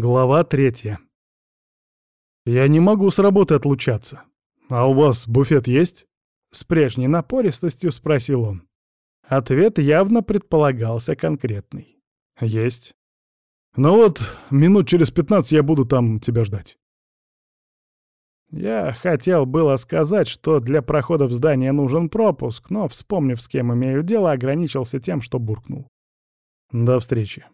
Глава третья. «Я не могу с работы отлучаться. А у вас буфет есть?» С прежней напористостью спросил он. Ответ явно предполагался конкретный. «Есть. Ну вот, минут через пятнадцать я буду там тебя ждать». Я хотел было сказать, что для прохода в здание нужен пропуск, но, вспомнив, с кем имею дело, ограничился тем, что буркнул. «До встречи».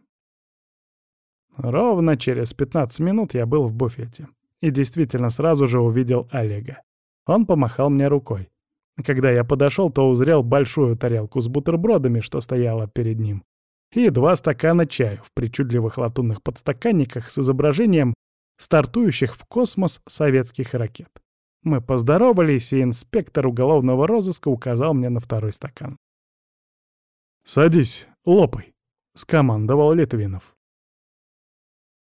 Ровно через 15 минут я был в буфете. И действительно сразу же увидел Олега. Он помахал мне рукой. Когда я подошел, то узрел большую тарелку с бутербродами, что стояла перед ним, и два стакана чая в причудливых латунных подстаканниках с изображением стартующих в космос советских ракет. Мы поздоровались, и инспектор уголовного розыска указал мне на второй стакан. «Садись, лопай», — скомандовал Литвинов.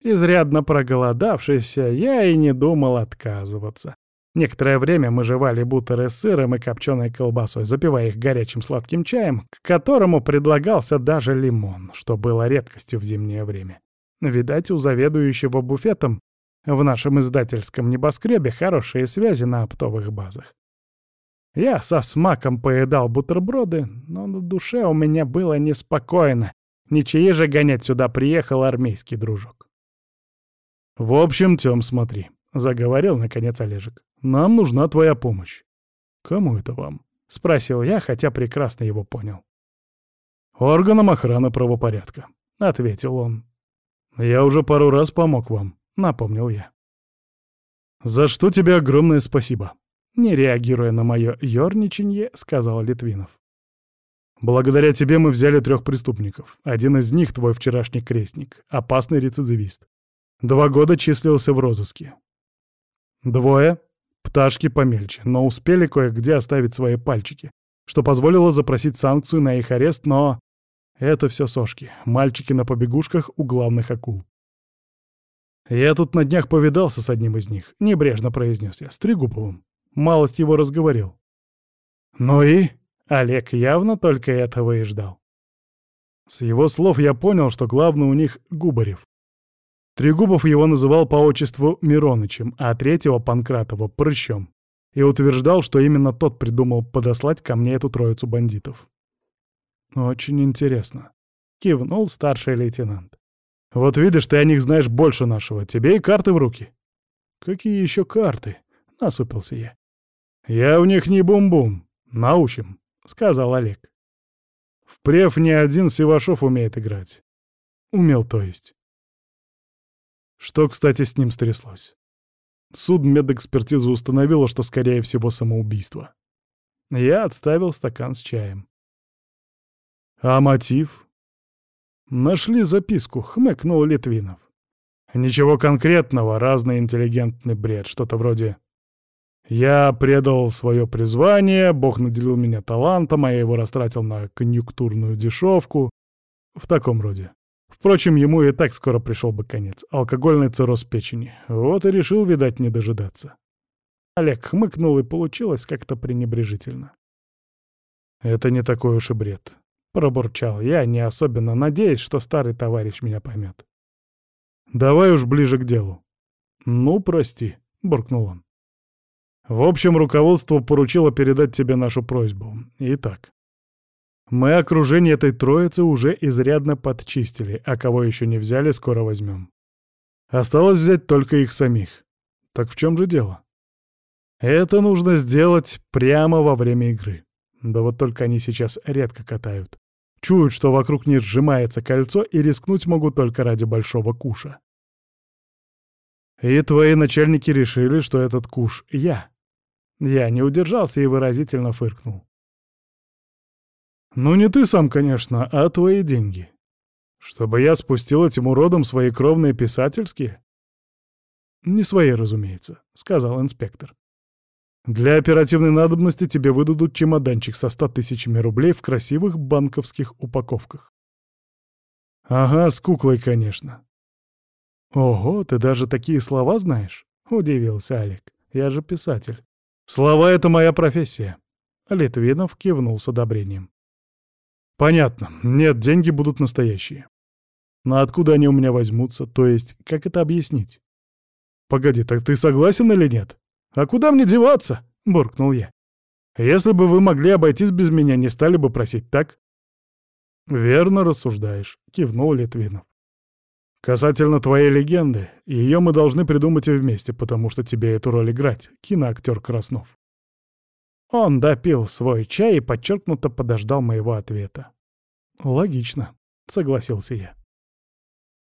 Изрядно проголодавшийся, я и не думал отказываться. Некоторое время мы жевали бутеры с сыром и копченой колбасой, запивая их горячим сладким чаем, к которому предлагался даже лимон, что было редкостью в зимнее время. Видать, у заведующего буфетом в нашем издательском небоскребе хорошие связи на оптовых базах. Я со смаком поедал бутерброды, но на душе у меня было неспокойно. Ничьи же гонять сюда приехал армейский дружок. «В общем, Тём, смотри», — заговорил, наконец, Олежек. «Нам нужна твоя помощь». «Кому это вам?» — спросил я, хотя прекрасно его понял. «Органам охраны правопорядка», — ответил он. «Я уже пару раз помог вам», — напомнил я. «За что тебе огромное спасибо», — не реагируя на мое ёрничанье, сказал Литвинов. «Благодаря тебе мы взяли трех преступников. Один из них — твой вчерашний крестник, опасный рецидивист. Два года числился в розыске. Двое — пташки помельче, но успели кое-где оставить свои пальчики, что позволило запросить санкцию на их арест, но... Это все сошки, мальчики на побегушках у главных акул. «Я тут на днях повидался с одним из них», — небрежно произнес я, с Трегубовым. Малость его разговорил. «Ну и?» — Олег явно только этого и ждал. С его слов я понял, что главный у них — Губарев. Трегубов его называл по отчеству Миронычем, а третьего Панкратова — Прыщом, и утверждал, что именно тот придумал подослать ко мне эту троицу бандитов. «Очень интересно», — кивнул старший лейтенант. «Вот видишь, ты о них знаешь больше нашего, тебе и карты в руки». «Какие еще карты?» — насупился я. «Я у них не бум-бум, научим», — сказал Олег. «В прев ни один Сивашов умеет играть». «Умел, то есть». Что, кстати, с ним стряслось? Суд медэкспертизы установила, что, скорее всего, самоубийство. Я отставил стакан с чаем. А мотив? Нашли записку, хмыкнул Литвинов. Ничего конкретного, разный интеллигентный бред, что-то вроде «Я предал свое призвание, Бог наделил меня талантом, а я его растратил на конъюнктурную дешевку». В таком роде. Впрочем, ему и так скоро пришел бы конец. Алкогольный цирроз печени. Вот и решил, видать, не дожидаться. Олег хмыкнул, и получилось как-то пренебрежительно. «Это не такой уж и бред», — пробурчал я, не особенно надеясь, что старый товарищ меня поймет. «Давай уж ближе к делу». «Ну, прости», — буркнул он. «В общем, руководство поручило передать тебе нашу просьбу. Итак, мы окружение этой троицы уже изрядно подчистили, а кого еще не взяли, скоро возьмем. Осталось взять только их самих. Так в чем же дело? Это нужно сделать прямо во время игры. Да вот только они сейчас редко катают. Чуют, что вокруг них сжимается кольцо, и рискнуть могут только ради большого куша. И твои начальники решили, что этот куш — я. Я не удержался и выразительно фыркнул. Ну не ты сам, конечно, а твои деньги. Чтобы я спустил этим уродом свои кровные писательские? Не свои, разумеется, сказал инспектор. Для оперативной надобности тебе выдадут чемоданчик со ста тысячами рублей в красивых банковских упаковках. Ага, с куклой, конечно. Ого, ты даже такие слова знаешь? Удивился Олег. Я же писатель. Слова — это моя профессия. Литвинов кивнул с одобрением. Понятно. Нет, деньги будут настоящие. Но откуда они у меня возьмутся? То есть, как это объяснить? Погоди, так ты согласен или нет? А куда мне деваться? Буркнул я. Если бы вы могли обойтись без меня, не стали бы просить, так? Верно рассуждаешь, кивнул Литвинов. Касательно твоей легенды, ее мы должны придумать вместе, потому что тебе эту роль играть, киноактер Краснов. Он допил свой чай и подчеркнуто подождал моего ответа. «Логично», — согласился я.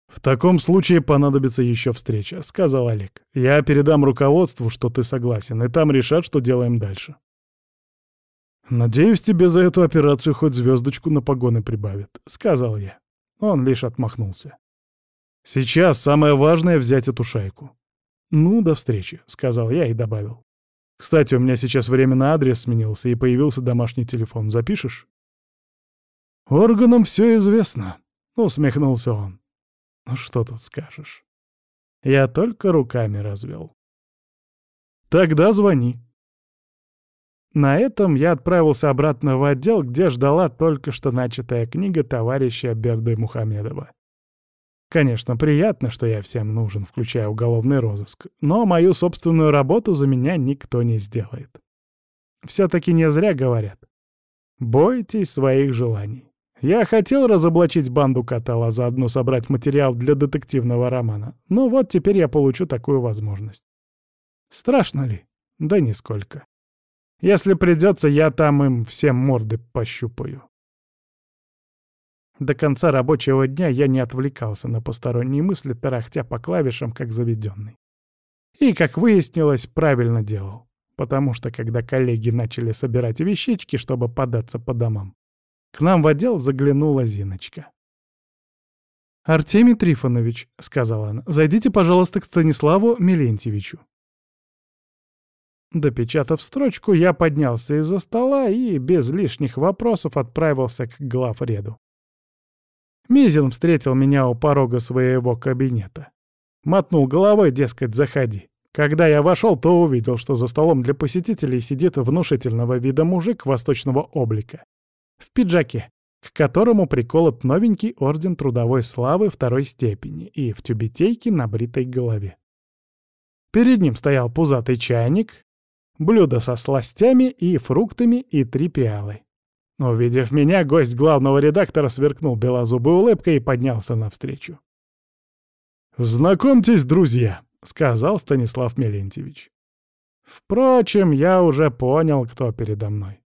«В таком случае понадобится еще встреча», — сказал Олег. «Я передам руководству, что ты согласен, и там решат, что делаем дальше». «Надеюсь, тебе за эту операцию хоть звездочку на погоны прибавят», — сказал я. Он лишь отмахнулся. Сейчас самое важное — взять эту шайку. «Ну, до встречи», — сказал я и добавил. «Кстати, у меня сейчас временно адрес сменился, и появился домашний телефон. Запишешь?» «Органам все известно», — усмехнулся он. «Ну что тут скажешь?» Я только руками развел. «Тогда звони». На этом я отправился обратно в отдел, где ждала только что начатая книга товарища Берды Мухамедова. Конечно, приятно, что я всем нужен, включая уголовный розыск, но мою собственную работу за меня никто не сделает. Все-таки не зря говорят. Бойтесь своих желаний. Я хотел разоблачить банду Катала, заодно собрать материал для детективного романа. Но вот теперь я получу такую возможность. Страшно ли? Да нисколько. Если придется, я там им всем морды пощупаю. До конца рабочего дня я не отвлекался на посторонние мысли, тарахтя по клавишам, как заведенный. И, как выяснилось, правильно делал. Потому что, когда коллеги начали собирать вещички, чтобы податься по домам, к нам в отдел заглянула Зиночка. «Артемий Трифонович», — сказала она, — «зайдите, пожалуйста, к Станиславу Милентьевичу». Допечатав строчку, я поднялся из-за стола и без лишних вопросов отправился к главреду. Мизин встретил меня у порога своего кабинета. Мотнул головой, дескать, заходи. Когда я вошел, то увидел, что за столом для посетителей сидит внушительного вида мужик восточного облика. В пиджаке, к которому приколот новенький орден трудовой славы второй степени и в тюбетейке на бритой голове. Перед ним стоял пузатый чайник, блюдо со сластями и фруктами и три пиалы. Увидев меня, гость главного редактора сверкнул белозубой улыбкой и поднялся навстречу. «Знакомьтесь, друзья», — сказал Станислав Мелентьевич. Впрочем, я уже понял, кто передо мной.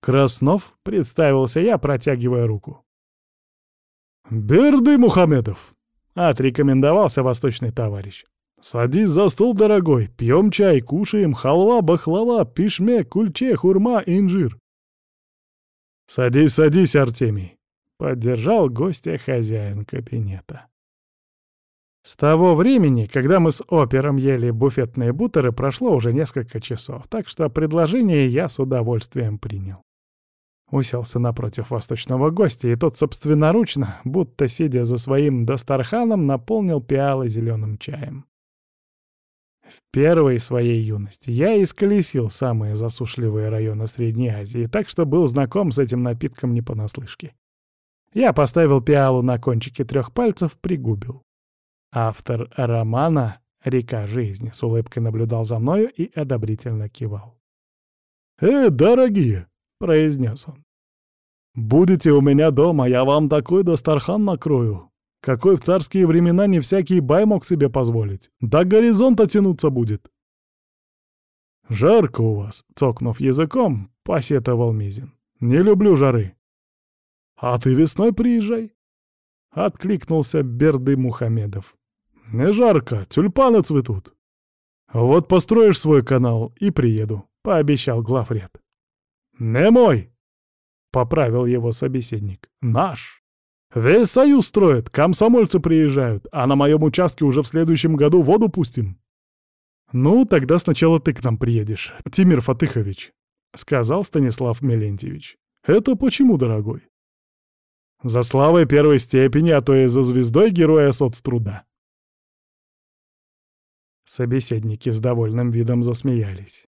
Краснов представился я, протягивая руку. «Берды Мухамедов», — отрекомендовался восточный товарищ. «Садись за стол, дорогой, пьем чай, кушаем, халва, бахлава, пишме, кульче, хурма, инжир. «Садись, садись, Артемий!» — поддержал гостя хозяин кабинета. С того времени, когда мы с опером ели буфетные бутеры, прошло уже несколько часов, так что предложение я с удовольствием принял. Уселся напротив восточного гостя, и тот собственноручно, будто сидя за своим Дастарханом, наполнил пиалы зеленым чаем. В первой своей юности я исколесил самые засушливые районы Средней Азии, так что был знаком с этим напитком не понаслышке. Я поставил пиалу на кончике трех пальцев, пригубил. Автор романа «Река жизни» с улыбкой наблюдал за мною и одобрительно кивал. «Э, дорогие!» — произнес он. «Будете у меня дома, я вам такой дастархан накрою, какой в царские времена не всякий бай мог себе позволить. До горизонта тянуться будет. «Жарко у вас», — цокнув языком, посетовал Мизин. «Не люблю жары». «А ты весной приезжай», — откликнулся Берды Мухамедов. «Не жарко, тюльпаны цветут». «Вот построишь свой канал и приеду», — пообещал главред. «Не мой», — поправил его собеседник. «Наш». Весь союз строят, комсомольцы приезжают, а на моем участке уже в следующем году воду пустим. Ну, тогда сначала ты к нам приедешь, Тимир Фатыхович, — сказал Станислав Мелентьевич. Это почему, дорогой? За славой первой степени, а то и за звездой героя соцтруда. Собеседники с довольным видом засмеялись.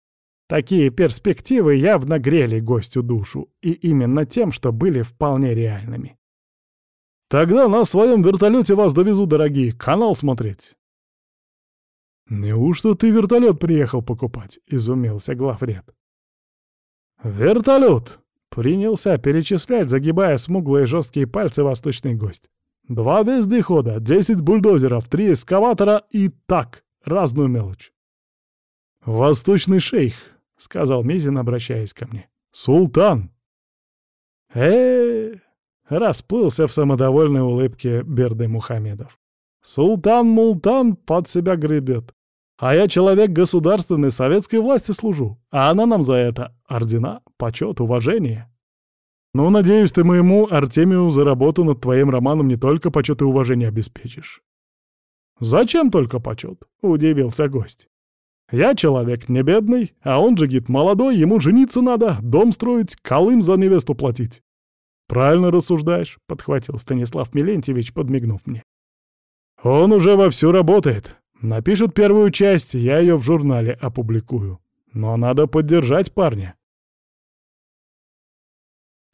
Такие перспективы явно грели гостю душу, и именно тем, что были вполне реальными. Тогда на своем вертолете вас довезу, дорогие, канал смотреть. «Неужто ты вертолет приехал покупать?» — изумился главред. «Вертолет!» — принялся перечислять, загибая смуглые жесткие пальцы восточный гость. «Два вездехода, десять бульдозеров, три эскаватора и так, разную мелочь». «Восточный шейх», — сказал Мизин, обращаясь ко мне. «Султан!» э расплылся в самодовольной улыбке Берды Мухамедов. «Султан-мултан под себя гребет. А я человек государственной советской власти служу, а она нам за это ордена, почет, уважение. Ну, надеюсь, ты моему Артемию за работу над твоим романом не только почет и уважение обеспечишь. Зачем только почет? Удивился гость. Я человек не бедный, а он же гид молодой, ему жениться надо, дом строить, колым за невесту платить. Правильно рассуждаешь, подхватил Станислав Милентьевич, подмигнув мне. Он уже вовсю работает, Напишет первую часть, я ее в журнале опубликую. Но надо поддержать парня.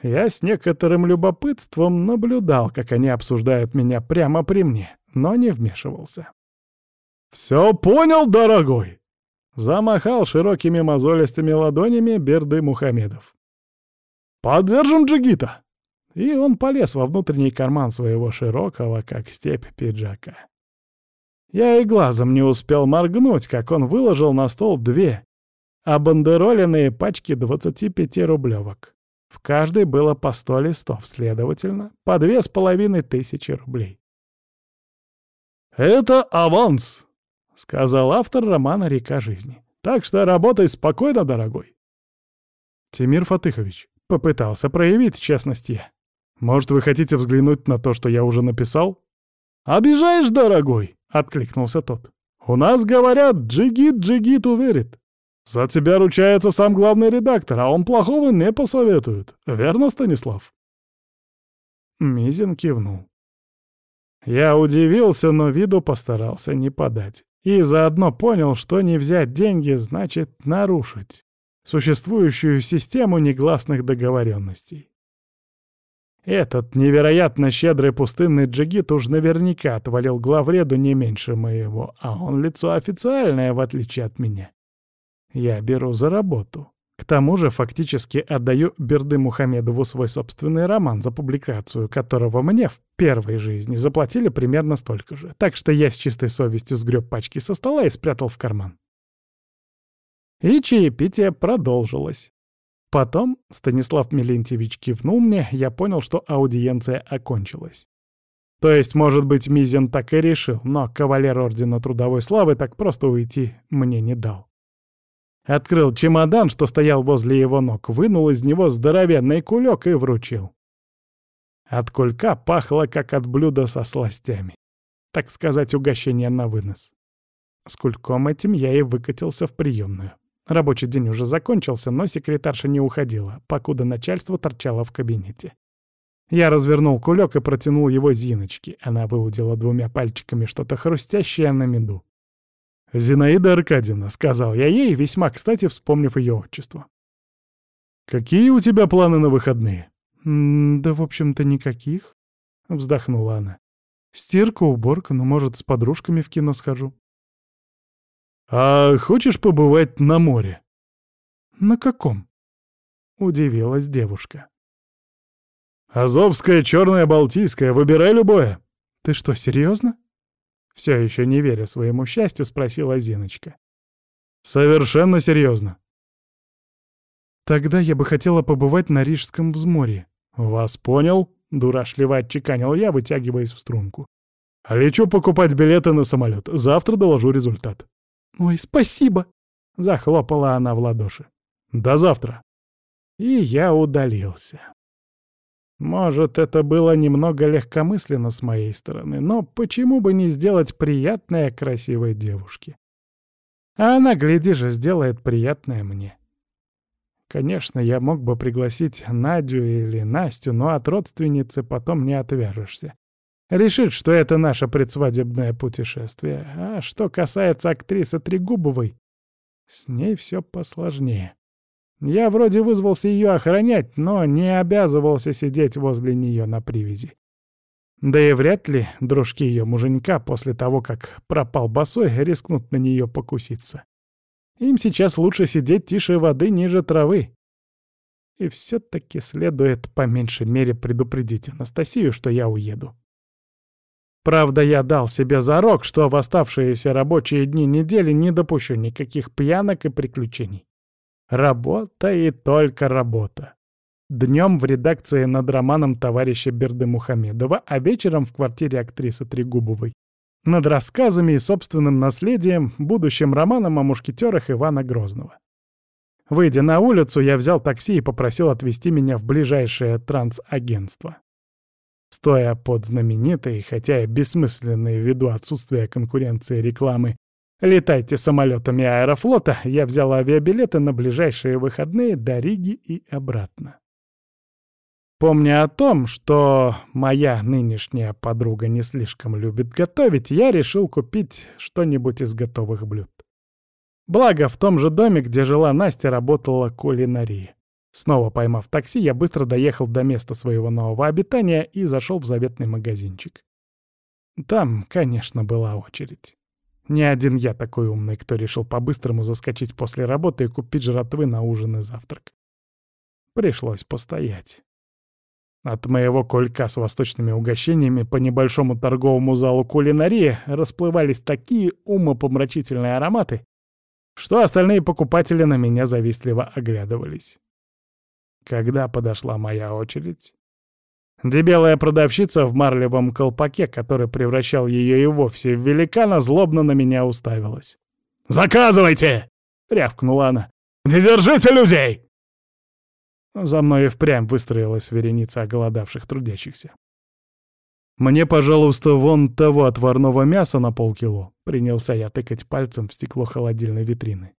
Я с некоторым любопытством наблюдал, как они обсуждают меня прямо при мне, но не вмешивался. «Все понял, дорогой!» Замахал широкими мозолистыми ладонями Берды Мухамедов. «Поддержим Джигита!» И он полез во внутренний карман своего широкого, как степь, пиджака. Я и глазом не успел моргнуть, как он выложил на стол две обандероленные пачки 25-рублевок. В каждой было по сто листов, следовательно, по две с половиной тысячи рублей. «Это аванс», — сказал автор романа «Река жизни». «Так что работай спокойно, дорогой». Тимир Фатыхович попытался проявить честность я. «Может, вы хотите взглянуть на то, что я уже написал?» «Обижаешь, дорогой?» откликнулся тот. «У нас говорят, джигит джигиту верит. За тебя ручается сам главный редактор, а он плохого не посоветует. Верно, Станислав?» Мизин кивнул. Я удивился, но виду постарался не подать. И заодно понял, что не взять деньги значит нарушить существующую систему негласных договоренностей. Этот невероятно щедрый пустынный джигит уж наверняка отвалил главреду не меньше моего, а он лицо официальное, в отличие от меня. Я беру за работу. К тому же фактически отдаю Берды Мухамедову свой собственный роман, за публикацию которого мне в первой жизни заплатили примерно столько же. Так что я с чистой совестью сгреб пачки со стола и спрятал в карман. И чаепитие продолжилось. Потом Станислав Милентьевич кивнул мне, я понял, что аудиенция окончилась. То есть, может быть, Мизин так и решил, но кавалер Ордена Трудовой Славы так просто уйти мне не дал. Открыл чемодан, что стоял возле его ног, вынул из него здоровенный кулек и вручил. От кулька пахло, как от блюда со сластями. Так сказать, угощение на вынос. С кульком этим я и выкатился в приемную. Рабочий день уже закончился, но секретарша не уходила, покуда начальство торчало в кабинете. Я развернул кулек и протянул его Зиночке. Она выудила двумя пальчиками что-то хрустящее на меду. «Зинаида Аркадьевна», — сказал я ей, весьма кстати вспомнив ее отчество. «Какие у тебя планы на выходные?» «Да, в общем-то, никаких», — вздохнула она. «Стирка, уборка, ну, может, с подружками в кино схожу». «А хочешь побывать на море?» «На каком?» — удивилась девушка. «Азовское, черное, балтийское, выбирай любое». «Ты что, серьезно? Все еще не веря своему счастью, спросила Зиночка. «Совершенно серьезно. «Тогда я бы хотела побывать на Рижском взморье». «Вас понял?» — дурашливо отчеканил я, вытягиваясь в струнку. «Лечу покупать билеты на самолет. Завтра доложу результат». «Ой, спасибо!» — захлопала она в ладоши. «До завтра!» И я удалился. Может, это было немного легкомысленно с моей стороны, но почему бы не сделать приятное красивой девушке? А она, гляди же, сделает приятное мне. Конечно, я мог бы пригласить Надю или Настю, но от родственницы потом не отвяжешься. Решит, что это наше предсвадебное путешествие. А что касается актрисы Трегубовой, с ней все посложнее. Я вроде вызвался ее охранять, но не обязывался сидеть возле нее на привязи. Да и вряд ли дружки ее муженька после того, как пропал босой, рискнут на нее покуситься. Им сейчас лучше сидеть тише воды ниже травы. И все-таки следует по меньшей мере предупредить Анастасию, что я уеду. Правда, я дал себе зарок, что в оставшиеся рабочие дни недели не допущу никаких пьянок и приключений. Работа и только работа. Днем в редакции над романом товарища Берды Мухамедова, а вечером в квартире актрисы Трегубовой. Над рассказами и собственным наследием, будущим романом о мушкетерах Ивана Грозного. Выйдя на улицу, я взял такси и попросил отвезти меня в ближайшее трансагентство. Стоя под знаменитой, хотя и бессмысленной ввиду отсутствия конкуренции рекламы «Летайте самолетами аэрофлота», я взял авиабилеты на ближайшие выходные до Риги и обратно. Помня о том, что моя нынешняя подруга не слишком любит готовить, я решил купить что-нибудь из готовых блюд. Благо, в том же доме, где жила Настя, работала кулинария. Снова поймав такси, я быстро доехал до места своего нового обитания и зашел в заветный магазинчик. Там, конечно, была очередь. Не один я такой умный, кто решил по-быстрому заскочить после работы и купить жратвы на ужин и завтрак. Пришлось постоять. От моего колька с восточными угощениями по небольшому торговому залу кулинарии расплывались такие умопомрачительные ароматы, что остальные покупатели на меня завистливо оглядывались. Когда подошла моя очередь, дебелая продавщица в марлевом колпаке, который превращал ее и вовсе в великана, злобно на меня уставилась. «Заказывайте!» — рявкнула она. «Не держите людей!» За мной и впрямь выстроилась вереница оголодавших трудящихся. «Мне, пожалуйста, вон того отварного мяса на полкило», — принялся я тыкать пальцем в стекло холодильной витрины.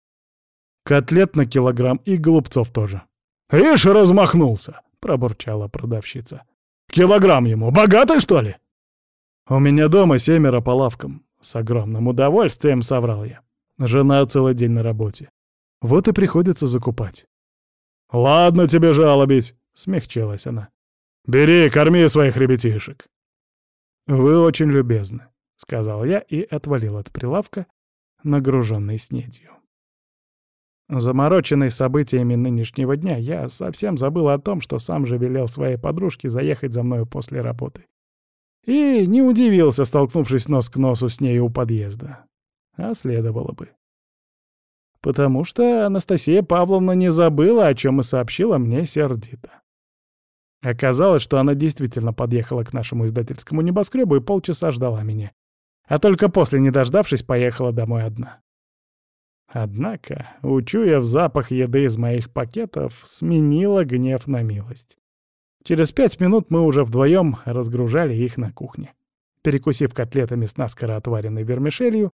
«Котлет на килограмм и голубцов тоже». «Ишь, размахнулся!» — пробурчала продавщица. «Килограмм ему, богатый, что ли?» «У меня дома семеро по лавкам», — с огромным удовольствием соврал я. Жена целый день на работе. Вот и приходится закупать. «Ладно тебе жалобить», — смягчилась она. «Бери, корми своих ребятишек». «Вы очень любезны», — сказал я и отвалил от прилавка, нагруженный снедью. Замороченный событиями нынешнего дня, я совсем забыл о том, что сам же велел своей подружке заехать за мною после работы. И не удивился, столкнувшись нос к носу с ней у подъезда. А следовало бы. Потому что Анастасия Павловна не забыла, о чем и сообщила мне сердито. Оказалось, что она действительно подъехала к нашему издательскому небоскребу и полчаса ждала меня. А только после, не дождавшись, поехала домой одна. Однако, учуяв запах еды из моих пакетов, сменила гнев на милость. Через пять минут мы уже вдвоем разгружали их на кухне. Перекусив котлетами с наскоро отваренной вермишелью,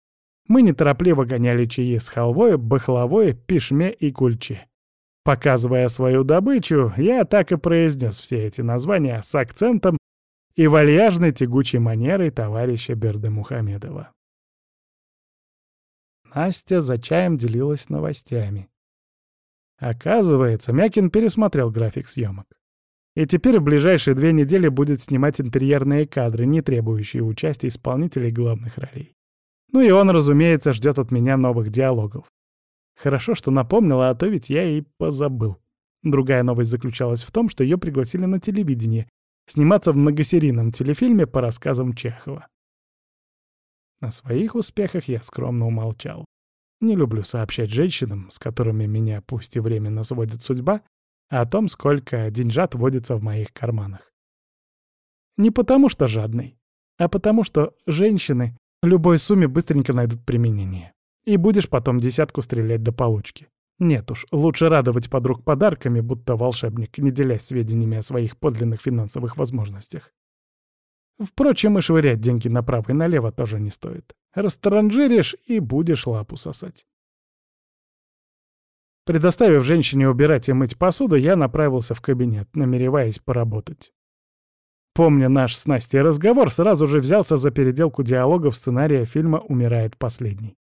мы неторопливо гоняли чаи с халвой, бахловой, пишме и кульче. Показывая свою добычу, я так и произнес все эти названия с акцентом и вальяжной тягучей манерой товарища Берды Мухамедова. Настя за чаем делилась новостями. Оказывается, Мякин пересмотрел график съемок. И теперь в ближайшие две недели будет снимать интерьерные кадры, не требующие участия исполнителей главных ролей. Ну и он, разумеется, ждет от меня новых диалогов. Хорошо, что напомнила, а то ведь я и позабыл. Другая новость заключалась в том, что ее пригласили на телевидение сниматься в многосерийном телефильме по рассказам Чехова. О своих успехах я скромно умолчал. Не люблю сообщать женщинам, с которыми меня пусть и временно сводит судьба, о том, сколько деньжат водится в моих карманах. Не потому что жадный, а потому что женщины любой сумме быстренько найдут применение и будешь потом десятку стрелять до получки. Нет уж, лучше радовать подруг подарками, будто волшебник, не делясь сведениями о своих подлинных финансовых возможностях. Впрочем, и швырять деньги направо и налево тоже не стоит. Растаранжиришь и будешь лапу сосать. Предоставив женщине убирать и мыть посуду, я направился в кабинет, намереваясь поработать. Помня наш с Настей разговор, сразу же взялся за переделку диалогов сценария фильма «Умирает последний»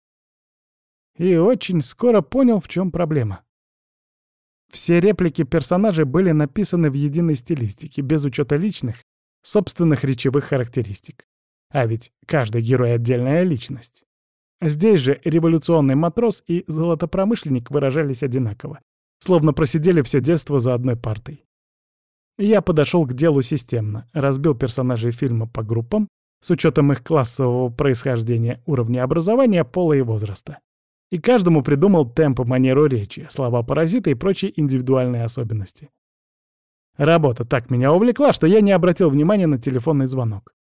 и очень скоро понял, в чем проблема. Все реплики персонажей были написаны в единой стилистике, без учета личных, собственных речевых характеристик. А ведь каждый герой — отдельная личность. Здесь же революционный матрос и золотопромышленник выражались одинаково, словно просидели все детство за одной партой. Я подошел к делу системно, разбил персонажей фильма по группам, с учетом их классового происхождения, уровня образования, пола и возраста. И каждому придумал темп манеру речи, слова паразита и прочие индивидуальные особенности. Работа так меня увлекла, что я не обратил внимания на телефонный звонок.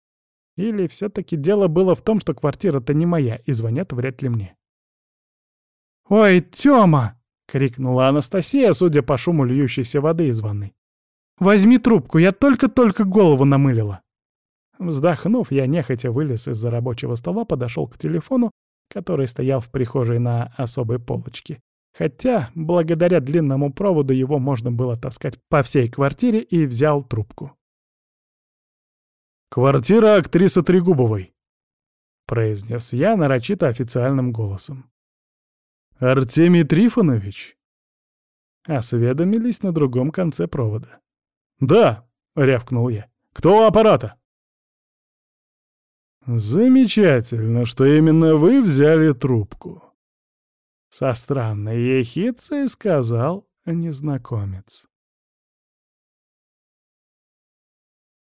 Или все-таки дело было в том, что квартира-то не моя, и звонят вряд ли мне. «Ой, Тёма!» — крикнула Анастасия, судя по шуму льющейся воды из ванной. «Возьми трубку, я только-только голову намылила». Вздохнув, я нехотя вылез из-за рабочего стола, подошел к телефону, который стоял в прихожей на особой полочке. Хотя, благодаря длинному проводу, его можно было таскать по всей квартире и взял трубку. «Квартира актрисы Трегубовой», — произнес я нарочито официальным голосом. «Артемий Трифонович?» Осведомились на другом конце провода. «Да», — рявкнул я. «Кто у аппарата?» «Замечательно, что именно вы взяли трубку», — со странной ехицей сказал незнакомец.